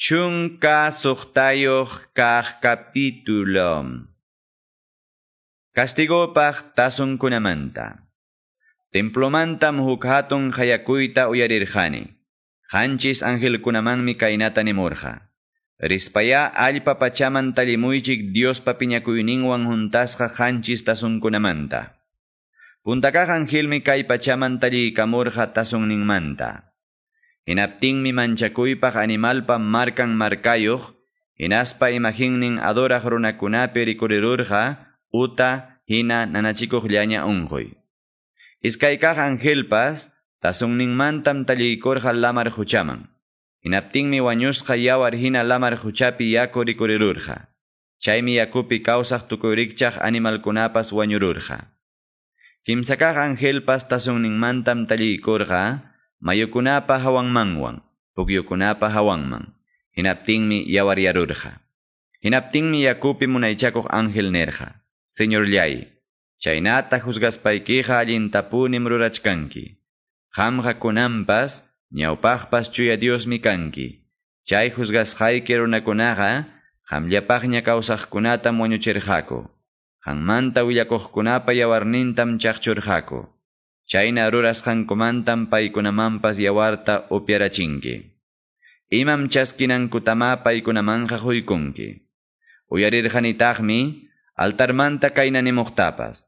Chunka suqtayoq kaq capítulo. Castigopaq tasunkunamanta. Templomantam huk hatun hayakuyta uyarirqani. Hanchis angelkunamanmi kaynata nimurqa. Rispaya allpa pachaman talimuychik Dios papiñakuyninwan juntasqa hanchis tasunkunamanta. Puntakaq angelmi kay pachaman talikamurqa tasunninmanta. Hinaptinmi manchakuypaq animalpa markan markayuq, hinaspa imaginnin adoraq runakunapi rikurirurqa, uta hina nanachikuqllaña unquy. Iskaykaq angelpas, tasunninmantam tallikurqa lamar huchaman. Hinaptinmi wañusqa yawar hina lamar huchapi yaku rikurirurqa. Chaymi yakupi kawsaq tukuyrikchaq animalkunapas wañururqa. Kimsakaq angelpas tasunninmantam tallikurqa, mayukunapa hawanmanwan, pukyukunapa hawanman. Hinaptinmi yawaryarurqa. Hinaptinmi yakupi munaychakuq ángel nerqa. Señor llay, chaynata juzgaspaykiqa allintapunim rurachkanki. Qamqa kunanpas, ñawpaqpas chuya Diosmi kanki. Chay juzgasqayki runakunaqa, qamllapaqña kawsaqkunatam wañuchirqaku. Qanmanta willakuqkunapa yawarnintam chaqchurqaku. Chayna rurasqankumantam paykunamanpas yawarta upyarachinki. Imam chaskinankutama paykunamanqa huykunki. Uyarirqanitaqmi altarmanta kayna nimuqtapas.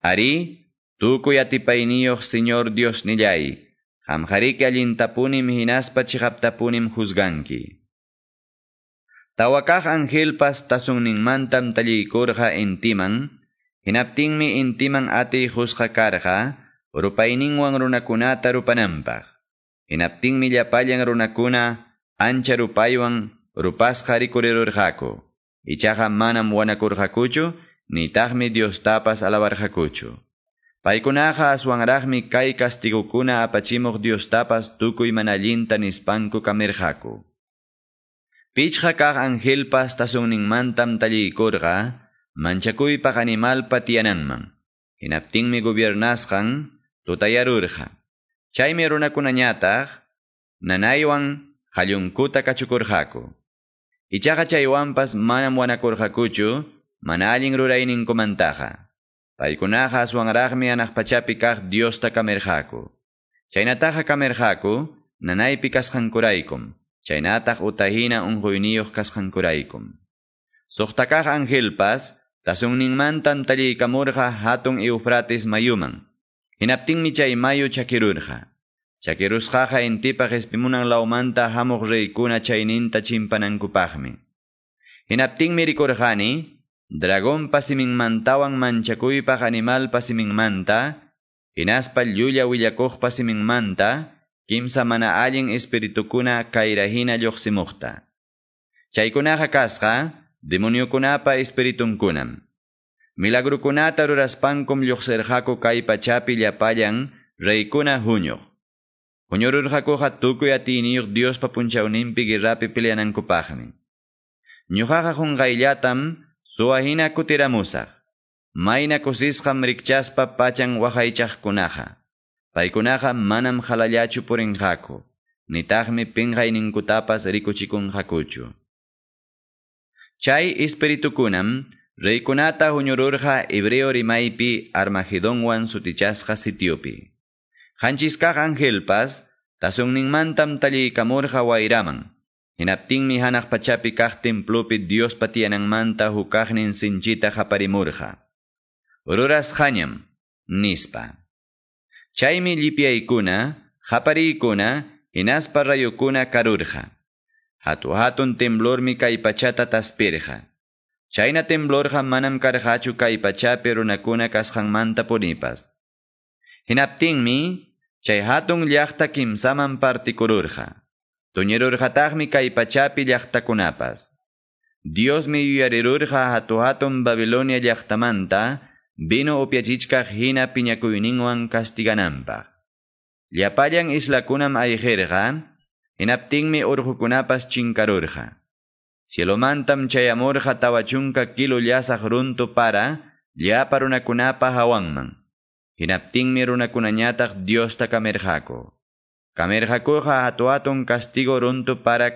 Ari, tukuy atipayniyuq Señor Dios nillay, qamqariki allintapunim hinaspa chiqaptapunim juzganki. Tawakaq angelpas tasunninmantam tallikurqa intiman, hinaptinmi intiman ati juzqa karqa, rupayninwan runakunata rupananpaq. Hinaptinmi llapallan runakuna ancha rupaywan rupasqa rikurirurqaku. Ichaqa manam wanakurqakuchu, nitaqmi Diostapas alabarqakuchu. Paykunaqa aswanraqmi kay castigukuna apachimuq Diostapas tukuy manallinta nispanku kamirqaku. Pichqa kaq angelpas tasunninmantam tallikurqa, manchakuypaq animalpa tiyananman. Hinaptinmi gobiernasqan, tutayarurqa. Chaymi runakunañataq, nanaywan qallunkuta kachukurqaku. Ichaqa chaywanpas manam wanakurqakuchu, mana allin rurayninkumantaqa. Paykunaqa aswanraqmi anaq pachapi kaq Diosta kamirqaku. Chaynataqa kamirqaku, nanaypi kasqankuraykum. Chaynataq utahina unquyniyuq kasqankuraykum. Suqtakaq angelpas, tasunninmantam tallikamurqa hatun Eufrates mayuman. Hinaptinmi chay mayu chakirurqa. Chakirusqaqa intipaq espimunan laumanta hamuq reykuna chayninta chimpanankupaqmi. Hinaptinmi rikurqani, dragón pasiminmantawan manchakuypaq animal pasiminmanta, hinaspa llulla willakuq pasiminmanta, kimsa mana allin espiritukuna kayrahina lluqsimuqta. Chaykunaqa kasqa, demoniukunapa espiritunkunam. Milagrukunata ruraspankum lluqsirqaku kay pachapi llapallan reykuna huñuq. Huñururqakuqa tukuy atiniyuq Diospa punchawninpi guerrapi peleanankupaqmi. Ñuqaqa qunqayllatam suwahina kutiramusaq. Mayna kusisqam rikchaspa pachan waqaychaqkunaqa. Paykunaqa manam halallachu purinqaku. Nitaqmi pinqayninkutapas rikuchikunqakuchu. Chay espiritukunam reykunata huñururqa hebreo rimaypi Armagedonwan sutichasqa sitiopi. Hanchiskaq angelpas tasunninmantam tallikamurqa wayraman. Hinaptinmi hanaq pachapi kaq templopi Dios patiyananmanta hukaqnin sinchita qaparimurqa. Ruras hañam, nispa. Chaymi llipyaykuna, qapariykuna, hinaspa rayukuna karurqa. Hatu hatun temblormi kay pachata taspirqa. Chayna temblorqa manam karqachu kay pachapi runakuna kasqanmanta punipas. Hinaptinmi, chay hatun llaqta kimsaman partikururqa. Tuñirurqataqmi kay pachapi llaqtakunapas. Diosmi yuyarirurqa hatu hatun Babilonia llaqtamanta, vino upyachichkaq hina piñakuyninwan castigananpaq. Llapallan islakunam ayqirqa, hinaptinmi urqukunapas chinkarurqa. Cielomantam chayamurqa tawachunka kilo llasaq runtu para, llapa runakunapa hawanman. Hinaptinmi runakunañataq Diosta kamirqaku. Kamerjakuja atuaton castigo runtu para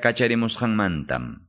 mantam.